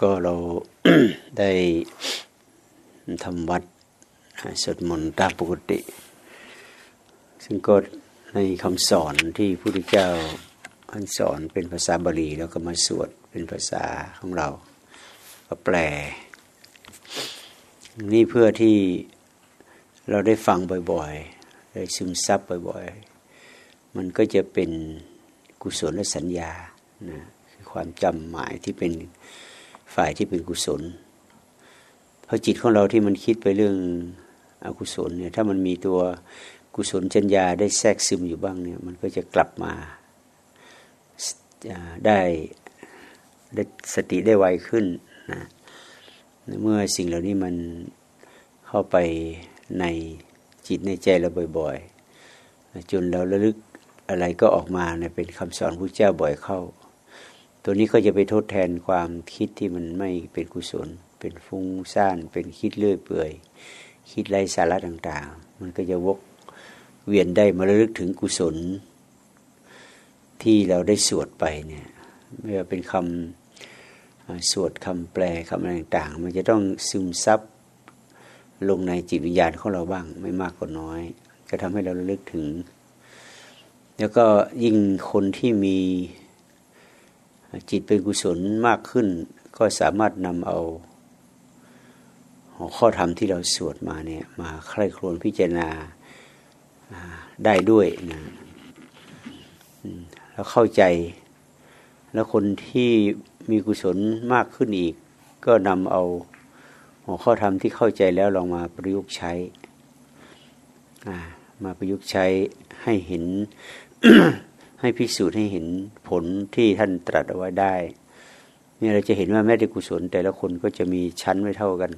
ก็เราได้ทำวัดสวดมนต์ตามปกติ ซึ่งก็ในคำสอนที่พระพุทธเจ้าท่านสอนเป็นภาษาบาลีแล้วก็มาสวดเป็นภาษาของเรา ก็แปล นี่เพื่อที่เราได้ฟังบ่อยๆ ได้ซึมซับบ่อยๆ มันก็จะเป็นกุศลและสัญญานะคือความจำหมายที่เป็น ฝ่ายที่เป็นกุศลเพราะจิตของเราที่มันคิดไปเรื่องอกุศลเนี่ยถ้ามันมีตัวกุศลจัญญาได้แทรกซึมอยู่บ้างเนี่ยมันก็จะกลับมาได้ได้สติได้ไวขึ้นนะเมื่อสิ่งเหล่านี้มันเข้าไปในจิตในใจเราบ่อยๆจนเราระลึกอะไรก็ออกมาเนี่ยเป็นคำสอนพระเจ้าบ่อยเข้า ตัวนี้ก็จะไปทดแทนความคิดที่มันไม่เป็นกุศล เป็นฟุ้งซ่าน เป็นคิดเลื่อยเปื่อย คิดไร้สาระต่างๆ มันก็จะวกเวียนได้มาระลึกถึงกุศล ที่เราได้สวดไปเนี่ยไม่ว่าเป็นคำสวดคำแปลคำอะไรต่างๆ มันจะต้องซึมซับลงในจิตวิญญาณของเราบ้าง ไม่มากก็น้อย ก็ทำให้เราระลึกถึง แล้วก็ยิ่งคนที่มี จิตเป็นกุศลมากขึ้น ก็สามารถนำเอาข้อธรรมที่เราสวดมาเนี่ยมาใคร่ครวญพิจารณาได้ด้วยนะแล้วเข้าใจ แล้วคนที่มีกุศลมากขึ้นอีก ก็นำเอาหัวข้อธรรมที่เข้าใจแล้วลองมาประยุกต์ใช้มาประยุกต์ใช้ให้เห็น ให้พิสูจน์ให้เห็นผลที่ท่านตรัสเอาไว้ได้นี่เราจะเห็นว่าแม้แต่กุศล แต่ละคนก็จะมีชั้นไม่เท่ากัน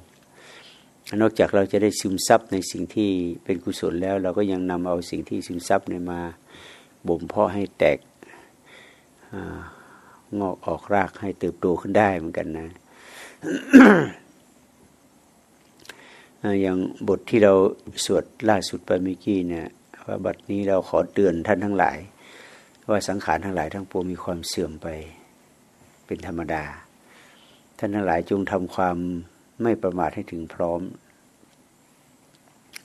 นอกจากเราจะได้ซึมซับในสิ่งที่เป็นกุศลแล้ว เราก็ยังนำเอาสิ่งที่ซึมซับเนี่ยมาบ่มเพาะให้แตกงอกออกรากให้เติบโตขึ้นได้เหมือนกันนะอย่างบทที่เราสวดล่าสุดไปเมื่อกี้เนี่ยว่าบัดนี้เราขอเตือนท่านทั้งหลาย ว่าสังขารทั้งหลายทั้งปวงมีความเสื่อมไปเป็นธรรมดา ท่านทั้งหลายจงทำความไม่ประมาทให้ถึงพร้อม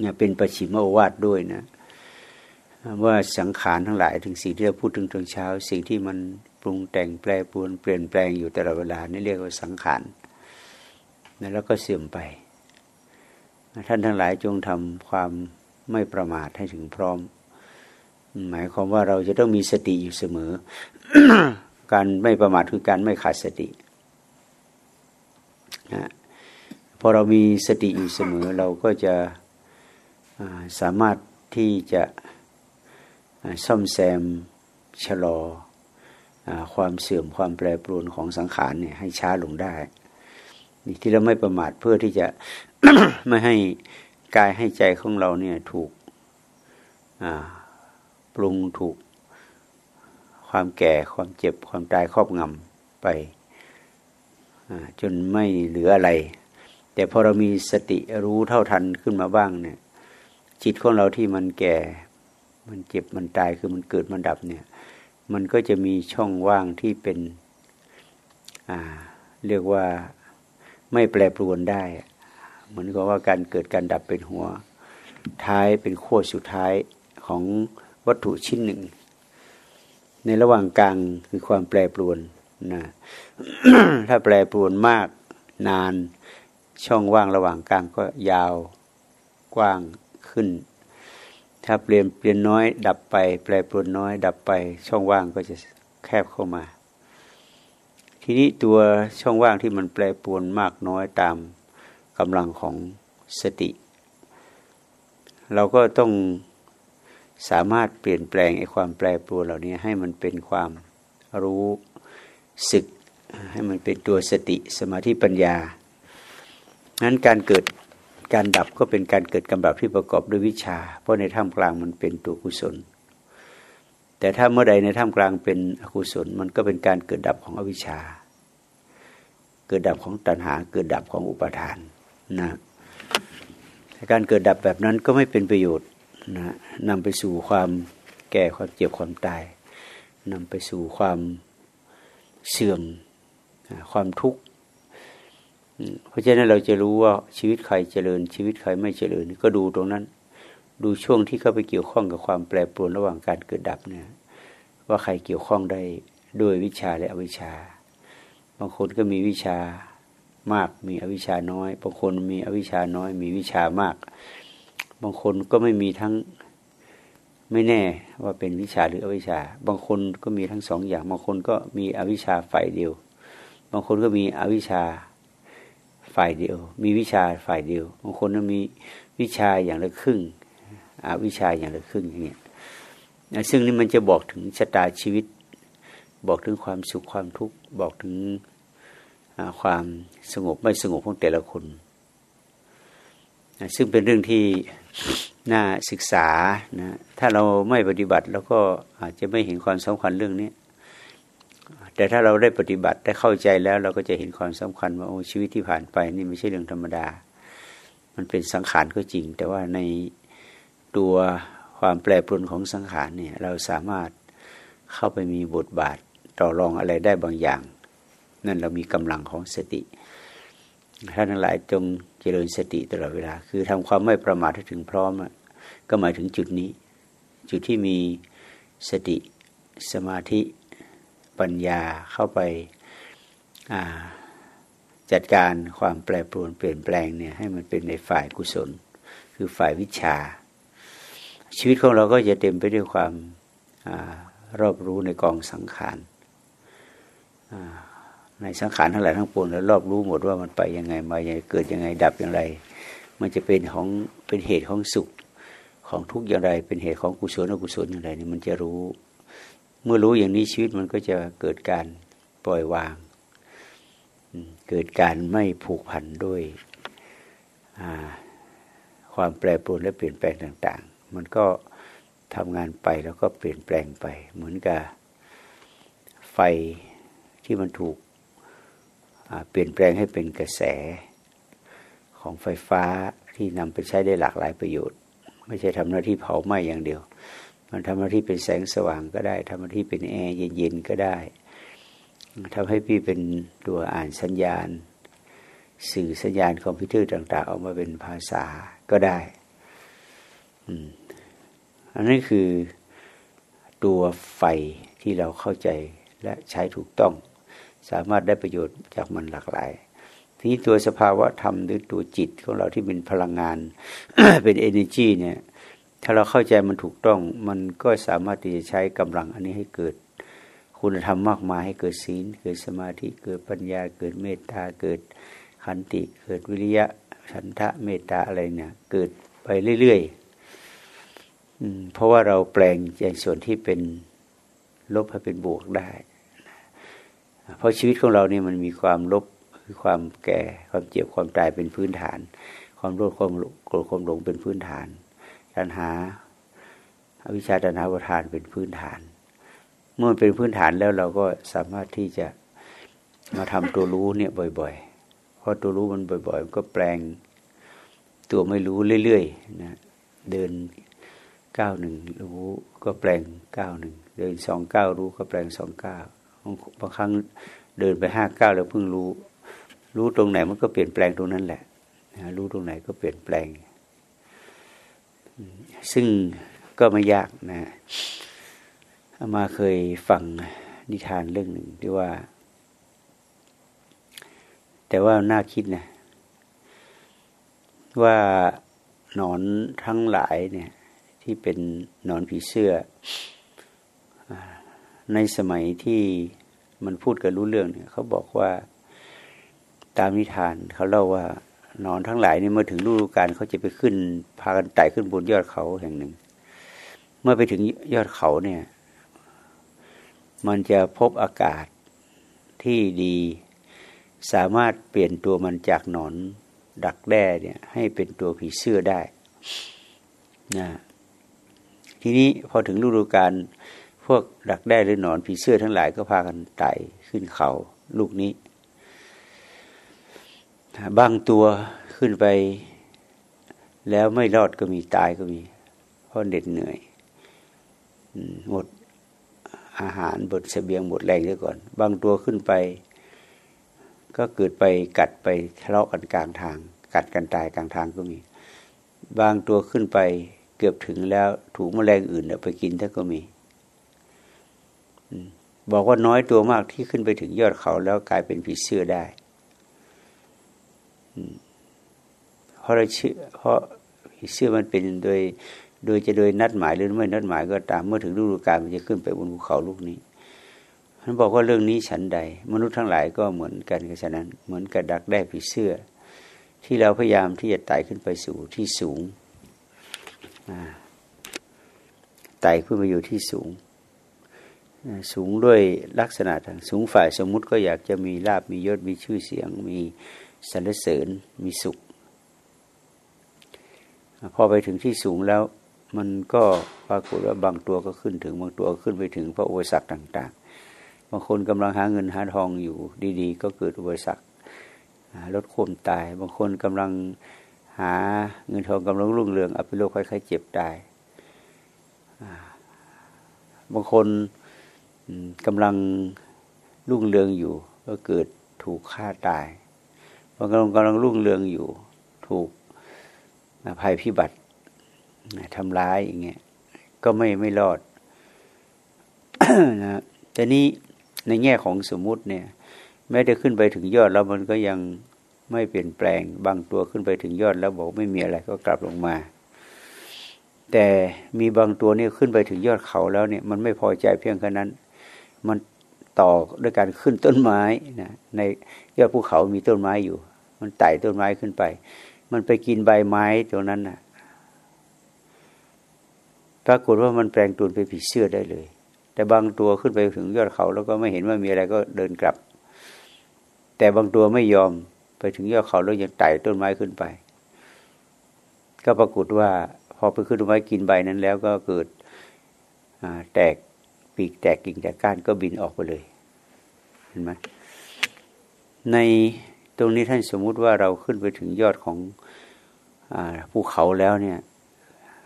เนี่ยเป็นประชิมโอวาทด้วยนะ ว่าสังขารทั้งหลายถึงสิ่งที่เราพูดถึงตอนเช้า สิ่งที่มันปรุงแต่งแปรปรวนเปลี่ยนแปลงอยู่ตลอดเวลานี่เรียกว่าสังขารแล้วก็เสื่อมไป ท่านทั้งหลายจงทำความไม่ประมาทให้ถึงพร้อม หมายความว่าเราจะต้องมีสติอยู่เสมอ การไม่ประมาทคือการไม่ขาดสตินะพอเรามีสติอยู่เสมอ เราก็จะสามารถที่จะซ่อมแซมชะลอความเสื่อมความแปรปรวนของสังขารเนี่ยให้ช้าลงได้ นี่ที่เราไม่ประมาทเพื่อที่จะไม่ให้กายให้ใจของเราเนี่ยถูก รุงถูกความแก่ความเจ็บความตายครอบงำไปจนไม่เหลืออะไร แต่พอเรามีสติรู้เท่าทันขึ้นมาบ้างเนี่ย จิตของเราที่มันแก่ มันเจ็บมันตายคือมันเกิดมันดับเนี่ย มันก็จะมีช่องว่างที่เป็นเรียกว่าไม่แปรปรวนได้ เหมือนกับว่าการเกิดการดับเป็นหัว ท้ายเป็นขั้วสุดท้ายของ วัตถุชิ้นหนึ่ง ในระหว่างกลางคือความแปรปรวนนะถ้าแปรปรวนมากนานช่องว่างระหว่างกลางก็ยาวกว้างขึ้น ถ้าเปลี่ยนเปลี่ยนน้อยดับไป แปรปรวนน้อย ดับไปช่องว่างก็จะแคบเข้ามา ทีนี้ตัวช่องว่างที่มันแปรปรวนมากน้อยตามกำลังของสติ เราก็ต้อง สามารถเปลี่ยนแปลงไอ้ความแปรปรวนเหล่านี้ให้มันเป็นความรู้สึก ให้มันเป็นตัวสติสมาธิปัญญานั้นการเกิดการดับก็เป็นการเกิดกำลับที่ประกอบด้วยวิชา เพราะในท่ามกลางมันเป็นตัวกุศล แต่ถ้าเมื่อใดในท่ามกลางเป็นอกุศล มันก็เป็นการเกิดดับของอวิชชา เกิดดับของตัณหา เกิดดับของอุปาทานนะการเกิดดับแบบนั้นก็ไม่เป็นประโยชน์ นะนำไปสู่ความแก่ความเจ็บความตายนำไปสู่ความเสื่อมความทุกข์เพราะฉะนั้นเราจะรู้ว่าชีวิตใครเจริญ ชีวิตใครไม่เจริญ ก็ดูตรงนั้น ดูช่วงที่เข้าไปเกี่ยวข้องกับความแปรปรวนระหว่างการเกิดดับเนี่ยว่าใครเกี่ยวข้องได้ด้วยวิชาและอวิชา บางคนก็มีวิชามากมีอวิชาน้อย บางคนมีอวิชาน้อย มีวิชามาก บางคนก็ไม่มีทั้งไม่แน่ว่าเป็นวิชาหรืออวิชาบางคนก็มีทั้งสองอย่าง บางคนก็มีอวิชาฝ่ายเดียว บางคนก็มีอวิชาฝ่ายเดียว มีวิชาฝ่ายเดียว บางคนก็มีวิชาอย่างละครึ่งอวิชาอย่างละครึ่งอย่างเงี้ยซึ่งนี่มันจะบอกถึงชะตาชีวิต บอกถึงความสุขความทุกข์ บอกถึงความสงบไม่สงบของแต่ละคน ซึ่งเป็นเรื่องที่ น่าศึกษานะถ้าเราไม่ปฏิบัติเราก็อาจจะไม่เห็นความสำคัญเรื่องนี้แต่ถ้าเราได้ปฏิบัติได้เข้าใจแล้ว เราก็จะเห็นความสำคัญว่าโอ้ชีวิตที่ผ่านไปนี่ไม่ใช่เรื่องธรรมดา มันเป็นสังขารก็จริง แต่ว่าในตัวความแปรปรวนของสังขารเนี่ย เราสามารถเข้าไปมีบทบาทต่อรองอะไรได้บางอย่าง นั่นเรามีกำลังของสติ ท่านทั้งหลายจงเจริญสติตลอดเวลา คือทำความไม่ประมาทให้ถึงพร้อมก็หมายถึงจุดนี้ จุดที่มีสติสมาธิปัญญาเข้าไปจัดการความแปรปรวนเปลี่ยนแปลงเนี่ยให้มันเป็นในฝ่ายกุศล คือฝ่ายวิชา ชีวิตของเราก็จะเต็มไปด้วยความอรอบรู้ในกองสังขาร ในสังขารทั้งหลายทั้งปวงแล้วรอบรู้หมดว่ามันไปยังไงมาอย่างเกิดยังไงดับอย่างไร มันจะเป็นของเป็นเหตุของสุขของทุกข์อย่างไร เป็นเหตุของกุศลอกุศลอย่างไรนี่มันจะรู้ เมื่อรู้อย่างนี้ชีวิตมันก็จะเกิดการปล่อยวาง เกิดการไม่ผูกพันด้วยความแปรปรวนและเปลี่ยนแปลงต่าง ๆ มันก็ทำงานไปแล้วก็เปลี่ยนแปลงไป เหมือนกับไฟที่มันถูก เปลี่ยนแปลงให้เป็นกระแสของไฟฟ้าที่นำไปใช้ได้หลากหลายประโยชน์ ไม่ใช่ทำหน้าที่เผาไหม้อย่างเดียว มันทำหน้าที่เป็นแสงสว่างก็ได้ทำหน้าที่เป็นแอร์เย็นๆก็ได้ทำให้พี่เป็นตัวอ่านสัญญาณ สื่อสัญญาณคอมพิวเตอร์ต่าง ๆ ออกมาเป็นภาษาก็ได้อันนี้คือตัวไฟที่เราเข้าใจและใช้ถูกต้อง สามารถได้ประโยชน์จากมันหลากหลาย ทีนี้ตัวสภาวะธรรมหรือตัวจิตของเราที่เป็นพลังงาน เป็น energy เนี่ย ถ้าเราเข้าใจมันถูกต้อง มันก็สามารถที่จะใช้กำลังอันนี้ให้เกิด คุณธรรมมากมายให้เกิดศีล เกิดสมาธิ เกิดปัญญา เกิดเมตตา เกิดขันติ เกิดวิริยะ ฉันทะ เมตตาอะไรเนี่ย เกิดไปเรื่อยๆเพราะว่าเราแปลงในส่วนที่เป็นลบให้เป็นบวกได้ เพราะชีวิตของเราเนี่ยมันมีความลบคือความแก่ความเจ็บความตายเป็นพื้นฐาน ความโลภความโกรธความหลงเป็นพื้นฐานตัณหาอวิชชาตัณหาประทานเป็นพื้นฐาน เมื่อเป็นพื้นฐานแล้วเราก็สามารถที่จะมาทำตัวรู้เนี่ยบ่อยๆเพราะตัวรู้มันบ่อยๆมันก็แปลงตัวไม่รู้เรื่อยๆนะเดินก้าวหนึ่งรู้ก็แปลงก้าวหนึ่งเดินสองก้าวรู้ก็แปลงสองก้าว บางครั้งเดินไปห้าเก้าแล้วเพิ่งรู้ รู้ตรงไหนมันก็เปลี่ยนแปลงตรงนั้นแหละรู้ตรงไหนก็เปลี่ยนแปลง ซึ่งก็ไม่ยากนะมาเคยฟังนิทานเรื่องหนึ่งที่ว่า แต่ว่าน่าคิดนะ ว่าหนอนทั้งหลายเนี่ย ที่เป็นหนอนผีเสื้อ ในสมัยที่มันพูดกันรู้เรื่องเนี่ยเขาบอกว่าตามนิทานเขาเล่าว่านอนทั้งหลายนี่เมื่อถึงฤดูกาลเขาจะไปขึ้น พากันไต่ขึ้นบนยอดเขาแห่งหนึ่ง เมื่อไปถึงยอดเขาเนี่ย มันจะพบอากาศที่ดี สามารถเปลี่ยนตัวมันจากหนอนดักแด้เนี่ย ให้เป็นตัวผีเสื้อได้นะทีนี้พอถึงฤดูกาล วกดักได้หรือหนอนผีเสื้อทั้งหลายก็พากันไต่ขึ้นเขา ลูกนี้บางตัวขึ้นไป แล้วไม่รอดก็มีตายก็มี เพราะเด็ดเหนื่อยหมดอาหารบดเสบียงหมดแรงซะก่อน บางตัวขึ้นไป ก็เกิดไปกัดไปทะเลาะกันกลางทาง กัดกันตายกลางทางก็มี บางตัวขึ้นไปเกือบถึงแล้วถูกแมลงอื่นเอาไปกินท่าก็มี บอกว่าน้อยตัวมากที่ขึ้นไปถึงยอดเขาแล้วกลายเป็นผีเสื้อได้เพราะเราเชื่อเพราะผีเสื้อมันเป็นโดย โดยจะโดยนัดหมายหรือไม่นัดหมายก็ตามเมื่อถึงฤดูกาลมันจะขึ้นไปบนภูเขาลูกนี้ท่านบอกว่าเรื่องนี้ฉันใด มนุษย์ทั้งหลายก็เหมือนกันกับฉะนั้น เหมือนกับดักได้ผีเสื้อ ที่เราพยายามที่จะไต่ขึ้นไปสู่ที่สูงไต่ขึ้นมาอยู่ที่สูง สูงด้วยลักษณะทางสูงฝ่ายสมมุติก็อยากจะมีลาบมียศมีชื่อเสียง มีสรรเสริญมีสุข พอไปถึงที่สูงแล้วมันก็ปรากฏว่าบางตัวก็ขึ้นถึงบางตัวขึ้นไปถึงพระอุปสรรคต่าง ๆ บางคนกำลังหาเงินหาทองอยู่ดีๆ ก็เกิดอุปสรรคลดความตาย บางคนกำลังหาเงินทองกำลังรุ่งเรืองอภิโลกค่อยๆเจ็บตายบางคน กำลังรุ่งเรืองอยู่ ก็เกิดถูกฆ่าตายบางคนกำลังรุ่งเรืองอยู่ ถูกภัยพิบัติทำร้ายอย่างเงี้ยก็ไม่ไม่รอดนะแต่นี้ในแง่ของสมมุติเนี่ย แม้จะขึ้นไปถึงยอดแล้วมันก็ยังไม่เปลี่ยนแปลงบางตัวขึ้นไปถึงยอดแล้วบอกไม่มีอะไรก็กลับลงมา แต่มีบางตัวเนี่ยขึ้นไปถึงยอดเขาแล้วเนี่ย มันไม่พอใจเพียงแค่นั้น มันต่อด้วยการขึ้นต้นไม้นะในยอดภูเขามีต้นไม้อยู่ มันไต่ต้นไม้ขึ้นไป มันไปกินใบไม้ตรงนั้นนะปรากฏว่ามันแปลงตัวเป็นผีเสื้อได้เลย แต่บางตัวขึ้นไปถึงยอดเขา แล้วก็ไม่เห็นว่ามีอะไรก็เดินกลับ แต่บางตัวไม่ยอมไปถึงยอดเขาแล้วยังไต่ต้นไม้ขึ้นไป ก็ปรากฏว่าพอไปขึ้นต้นไม้กินใบนั้นแล้วก็เกิดแตก ปีกแตกกิ่งแตกก้านก็บินออกไปเลยเห็นไหมในตรงนี้ท่านสมมุติว่าเราขึ้นไปถึงยอดของอภูเขาแล้วเนี่ย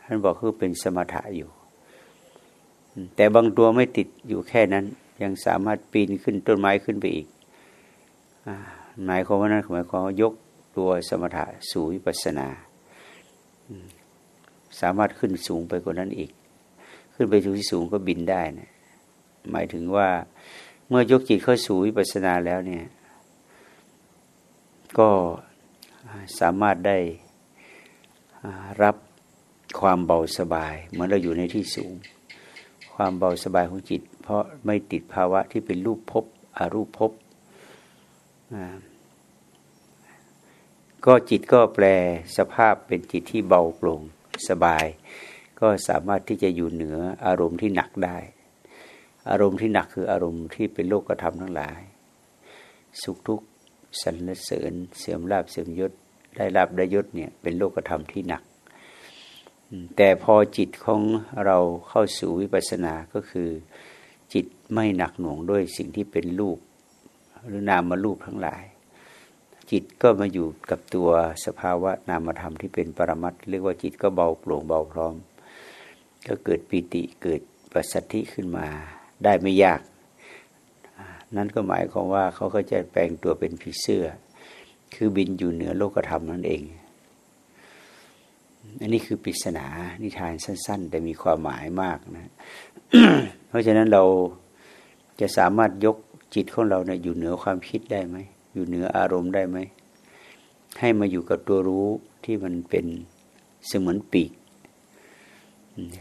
ท่านบอกคือเป็นสมถะอยู่ แต่บางตัวไม่ติดอยู่แค่นั้น ยังสามารถปีนขึ้นต้นไม้ขึ้นไปอีกหมายความว่านั้นหมายความว่ายกตัวสมถะสู่วิปัสนา สามารถขึ้นสูงไปกว่านั้นอีก ขึ้นไปถึงที่สูงก็บินได้นะ หมายถึงว่าเมื่อยกจิตเข้าสู่วิปัสสนาแล้วเนี่ย ก็สามารถได้รับความเบาสบาย เหมือนเราอยู่ในที่สูง ความเบาสบายของจิต เพราะไม่ติดภาวะที่เป็นรูปภพอารูปภพก็จิตก็แปลสภาพเป็นจิตที่เบาโปร่งสบาย ก็สามารถที่จะอยู่เหนืออารมณ์ที่หนักได้ อารมณ์ที่หนักคืออารมณ์ที่เป็นโลกธรรมทั้งหลาย สุขทุกข์สรรเสริญ เสื่อมลาบเสื่อมยศได้ลาบได้ยศเนี่ยเป็นโลกธรรมที่หนัก แต่พอจิตของเราเข้าสู่วิปัสสนาก็คือจิตไม่หนักหน่วงด้วยสิ่งที่เป็นรูปหรือนามารูปทั้งหลาย จิตก็มาอยู่กับตัวสภาวะนามธรรมที่เป็นปรมัตเรียกว่าจิตก็เบาโปร่งเบาพร้อม ก็เกิดปิติเกิดปัสสติขึ้นมา ได้ไม่ยาก นั่นก็หมายความว่าเขาก็จะแปลงตัวเป็นผีเสื้อ คือบินอยู่เหนือโลกธรรมนั่นเอง อันนี้คือปริศนานิทานสั้น ๆ แต่มีความหมายมากนะ เพราะฉะนั้นเราจะสามารถยกจิตของเราเนะี่ยอยู่เหนือความคิดได้ไหม อยู่เหนืออารมณ์ได้ไหม ให้มาอยู่กับตัวรู้ที่มันเป็นเสมือนปีก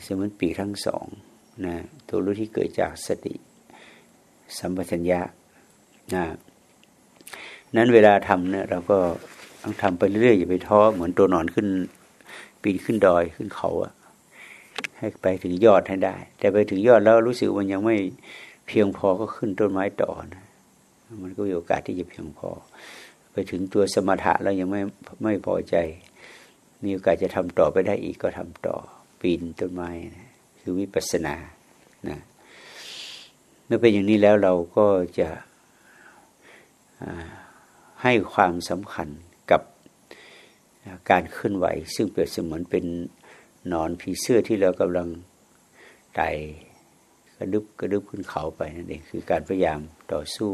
เสมือนปีกทั้งสอง นะตัวรู้ที่เกิดจากสติสัมปชัญญะนะนั้นเวลาทำเนี่ยเราก็ต้องทำไปเรื่อยๆอย่าไปท้อเหมือนตัวนอนขึ้น ปีนขึ้นดอยขึ้นเขาอะให้ไปถึงยอดให้ได้ แต่ไปถึงยอดแล้วรู้สึกมันยังไม่เพียงพอก็ขึ้นต้นไม้ต่อนะมันก็มีโอกาสที่จะเพียงพอ ไปถึงตัวสมถะแล้วยังไม่ไม่พอใจ มีโอกาสจะทำต่อไปได้อีกก็ทำต่อปีนต้นไม้นะ คือวิปัสสนานะเมื่อเป็นอย่างนี้แล้วเราก็จะให้ความสำคัญกับการเคลื่อนไหว ซึ่งเปรียบเสมือนเป็นนอนผีเสื้อที่เรากำลังไต่กระดึบกระดึบขึ้นเขาไปนั่นเองคือการพยายามต่อสู้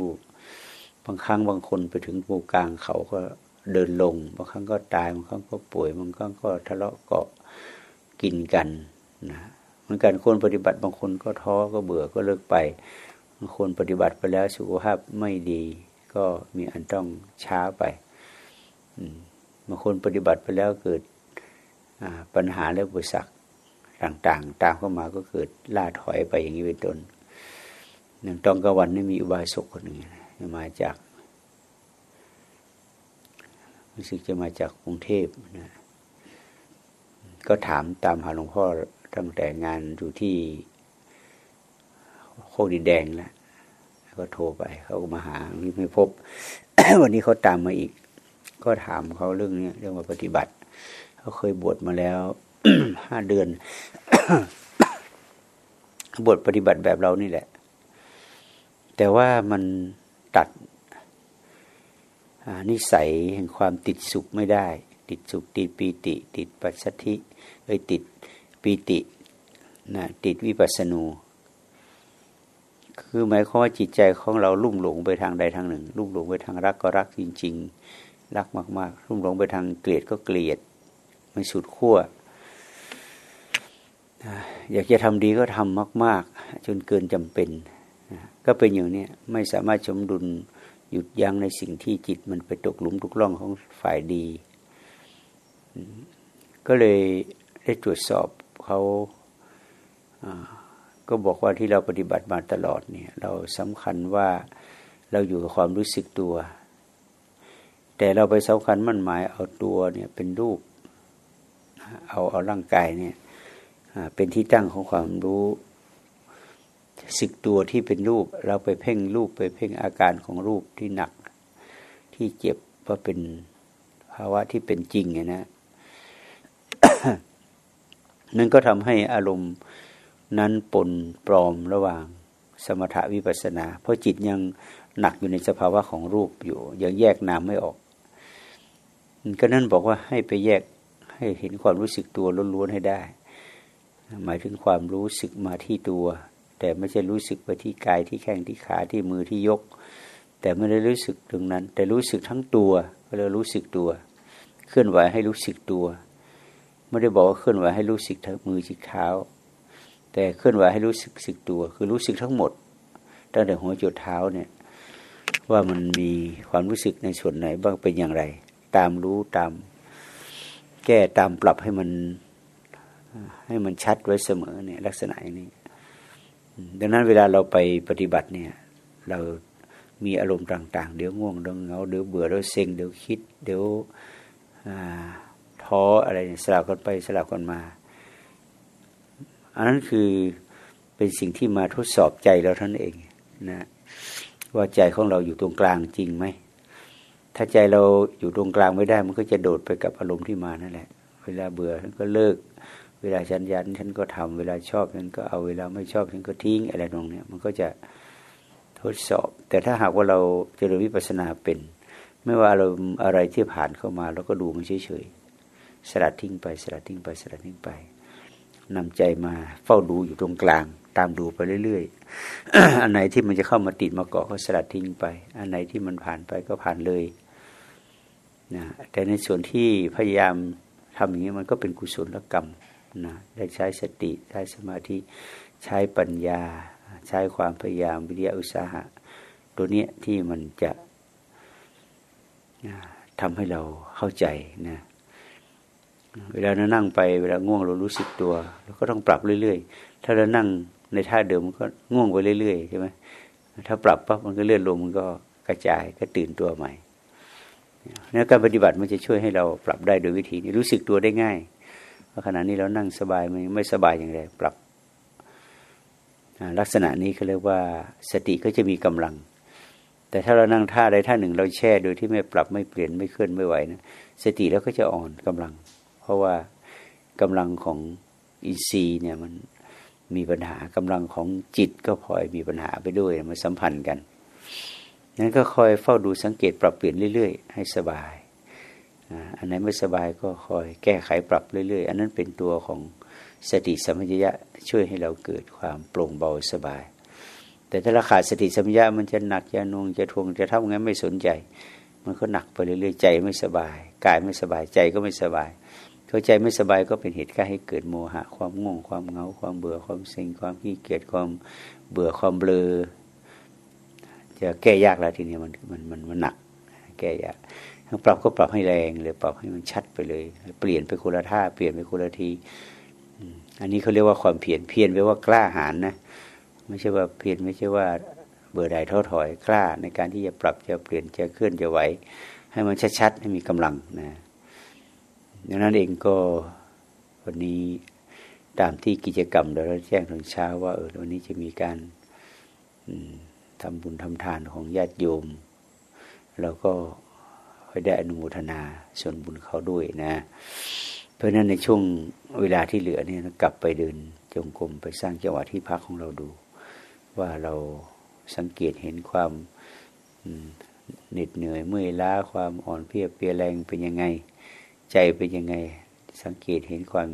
บางครั้งบางคนไปถึงปูกลางเขาก็เดินลง บางครั้งก็ตายบางครั้งก็ป่วยบางครั้งก็ทะเลาะเกาะกินกันนะ มือนกันคนปฏิบัติบางคนก็ท้อก็เบื่อก็เลิกไปบางคนปฏิบัติไปแล้วสุขภาพไม่ดี ก็มีอันต้องช้าไปบางคนปฏิบัติไปแล้วเกิดปัญหาและบุษักต่างๆ ตามเข้ามาก็เกิดล่าถอยไปอย่างนี้เป็นต้นอย่งตองกวันนี่มีอุบายสกคนหนึ่งมาจากรู้สึกจะมาจากกรุงเทพนะก็ถามตามหาหลวงพ่อ ตั้งแต่งานอยู่ที่โคกดินแดงแล้วก็โทรไปเขาก็มาหาไม่พบ วันนี้เขาตามมาอีก ก็ถามเขาเรื่องนี้เรื่องมาปฏิบัติเขาเคยบวชมาแล้วห้าเดือนบวชปฏิบัติแบบเรานี่แหละ แต่ว่ามันตัดนิสัยแห่งความติดสุขไม่ได้ ติดสุขติดปีติ ติดปัสสธิเอ้ยติด ปีตินะติดวิปัสนู คือหมายความว่าจิตใจของเราลุ่มหลงไปทางใดทางหนึ่ง ลุ่มหลงไปทางรักก็รักจริง ๆ รักมากๆ ลุ่มหลงไปทางเกลียดก็เกลียด ไมันสุดขั้วอยากจะทำดีก็ทำมาก ๆ จนเกินจำเป็น ก็เป็นอย่างนี้ไม่สามารถชมดุลหยุดยั้งในสิ่งที่จิตมันไปตกหลุมทุกล่องของฝ่ายดี ก็เลยได้ตรวจสอบ เขาก็บอกว่าที่เราปฏิบัติมาตลอดเนี่ย เราสำคัญว่าเราอยู่กับความรู้สึกตัว แต่เราไปสำคัญมั่นหมายเอาตัวเนี่ยเป็นรูป เอาเอาร่างกายเนี่ยเป็นที่ตั้งของความรู้สึกตัวที่เป็นรูป เราไปเพ่งรูปไปเพ่งอาการของรูปที่หนัก ที่เจ็บว่าเป็นภาวะที่เป็นจริงไงนะ นั่นก็ทำให้อารมณ์นั้นปนปลอมระหว่างสมถะวิปัสนา เพราะจิตยังหนักอยู่ในสภาวะของรูปอยู่ ยังแยกนามไม่ออก ก็นั่นบอกว่าให้ไปแยกให้เห็นความรู้สึกตัวล้วนๆให้ได้ หมายถึงความรู้สึกมาที่ตัว แต่ไม่ใช่รู้สึกไปที่กายที่แข้งที่ขาที่มือที่ยก แต่ไม่ได้รู้สึกตรงนั้น แต่รู้สึกทั้งตัวก็เลยรู้สึกตัว เคลื่อนไหวให้รู้สึกตัว ไม่ได้บอกว่าเคลื่อนไหวให้รู้สึกทั้งมือจิกเท้า แต่เคลื่อนไหวให้รู้สึกสึกตัว คือรู้สึกทั้งหมด ตั้งแต่หัวจดเท้าเนี่ย ว่ามันมีความรู้สึกในส่วนไหนบ้างเป็นอย่างไร ตามรู้ตาม แก้ตามปรับให้มันให้มันชัดไว้เสมอเนี่ยลักษณะนี้ ดังนั้นเวลาเราไปปฏิบัติเนี่ย เรามีอารมณ์ต่าง ๆ เดี๋ยวง่วงเดี๋ยวเหงาเดี๋ยวเบื่อเดี๋ยวเซ็งเดี๋ยวคิด เดี๋ยว ท้ออะไรสลับกันไปสลับกันมา อันนั้นคือเป็นสิ่งที่มาทดสอบใจเราท่านเองนะว่าใจของเราอยู่ตรงกลางจริงไหมถ้าใจเราอยู่ตรงกลางไม่ได้ มันก็จะโดดไปกับอารมณ์ที่มานั่นแหละ เวลาเบื่อฉันก็เลิก เวลาฉันยันฉันก็ทำเวลาชอบฉันก็เอาเวลาไม่ชอบฉันก็ทิ้งอะไรตรงเนี้ยมันก็จะทดสอบ แต่ถ้าหากว่าเราเจริญวิปัสสนาเป็น ไม่ว่าเราอะไรที่ผ่านเข้ามาเราก็ดูมันเฉย สลัดทิ้งไปสลัดทิ้งไปสลัดทิ้งไปนำใจมาเฝ้าดูอยู่ตรงกลาง ตามดูไปเรื่อยๆ อันไหนที่มันจะเข้ามาติดมาเกาะก็สลัดทิ้งไป อันไหนที่มันผ่านไปก็ผ่านเลยนะแต่ในส่วนที่พยายามทำอย่างนี้มันก็เป็นกุศลกรรมนะได้ใช้สติใช้สมาธิใช้ปัญญา ใช้ความพยายามวิทยาอุตสาหะ ตัวเนี้ยที่มันจะทำให้เราเข้าใจนะ เวลาเรานั่งไปเวลาง่วงเรารู้สึกตัวเราก็ต้องปรับเรื่อยๆ ถ้าเรานั่งในท่าเดิมมันก็ง่วงไปเรื่อยๆใช่ไหมถ้าปรับปั๊บมันก็เลื่อนลงมันก็กระจายก็ตื่นตัวใหม่นี่การปฏิบัติมันจะช่วยให้เราปรับได้โดยวิธีนี้รู้สึกตัวได้ง่ายเพราะขณะนี้เรานั่งสบายไม่ไม่สบายอย่างไร ปรับลักษณะนี้เขาเรียกว่าสติก็จะมีกำลัง แต่ถ้าเรานั่งท่าใดท่าหนึ่ง เราแช่โดยที่ไม่ปรับไม่เปลี่ยนไม่เคลื่อนไม่ไหวนะสติแล้วก็จะอ่อนกำลัง ราะว่ากำลังของอินทรีย์เนี่ยมันมีปัญหากำลังของจิตก็พลอยมีปัญหาไปด้วยมันสัมพันธ์กันนั้นก็คอยเฝ้าดูสังเกตปรับเปลี่ยนเรื่อย ๆ ให้สบายอันไหนไม่สบายก็คอยแก้ไขปรับเรื่อย ๆ อันนั้นเป็นตัวของสติสัมปชัญญะช่วยให้เราเกิดความโปร่งเบาสบาย แต่ถ้าเราขาดสติสัมยามันจะหนักจะนงจะทวงจะทำงั้นไม่สนใจ มันก็หนักไปเรื่อยๆใจไม่สบายกายไม่สบายใจก็ไม่สบาย เข้าใจไม่สบายก็เป็นเหตุการณ์ให้เกิดโมหะ ความง่วงความเหงาความเบื่อความเซ็งความขี้เกียจความเบื่อความเบลอจะแก้ยากแล้วทีนี้มันมันมันมันหนัก แก้ยากปรับก็ปรับให้แรงเลยปรับให้มันชัดไปเลย เปลี่ยนไปคนละท่าเปลี่ยนไปคนละทีอันนี้เขาเรียกว่าความเพียรเพียรแปลว่ากล้าหาญนะไม่ใช่ว่าเพียรไม่ใช่ว่าเบื่อใดท้อถอยกล้า ในการที่จะปรับจะเปลี่ยนจะเคลื่อนจะไหวให้มันชัดๆให้มีกำลังนะ ดังนั้นเองก็วันนี้ตามที่กิจกรรมเราแจ้งตอนเช้าว่าเออวันนี้จะมีการทำบุญทำทานของญาติโยม เราก็ได้อนุโมทนาส่วนบุญเขาด้วยนะ เพราะนั้นในช่วงเวลาที่เหลือเนี่ยกลับไปเดินจงกรมไปสร้างจังหวะที่พักของเราดู ว่าเราสังเกตเห็นความเหน็ดเหนื่อยเมื่อยล้าความอ่อนเพลียเปียแรงเป็นยังไง ใจเป็นยังไง สังเกตเห็นความ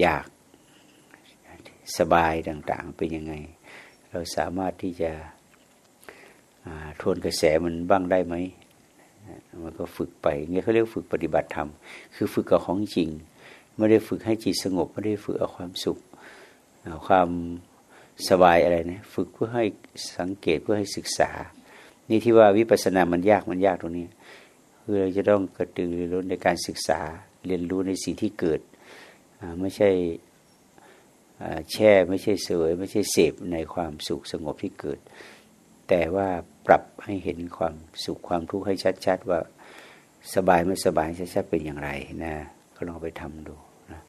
อยากสบายต่าง ๆ เป็นยังไง เราสามารถที่จะทวนกระแสมันบ้างได้ไหมมันก็ฝึกไปเงี้ยเขาเรียกฝึกปฏิบัติธรรม คือฝึกกับของจริง ไม่ได้ฝึกให้จิตสงบ ไม่ได้ฝึกเอาความสุขความสบายอะไรนะ ฝึกเพื่อให้สังเกตเพื่อให้ศึกษา นี่ที่ว่าวิปัสสนามันยากมันยากตรงนี้ คือเราจะต้องกระตือรือร้นในการศึกษาเรียนรู้ในสิ่งที่เกิด ไม่ใช่แช่ไม่ใช่เสวยไม่ใช่เสพในความสุขสงบที่เกิด แต่ว่าปรับให้เห็นความสุขความทุกข์ให้ชัด ๆ ว่าสบายไม่สบายชัดๆเป็นอย่างไรนะก็ลองไปทำดู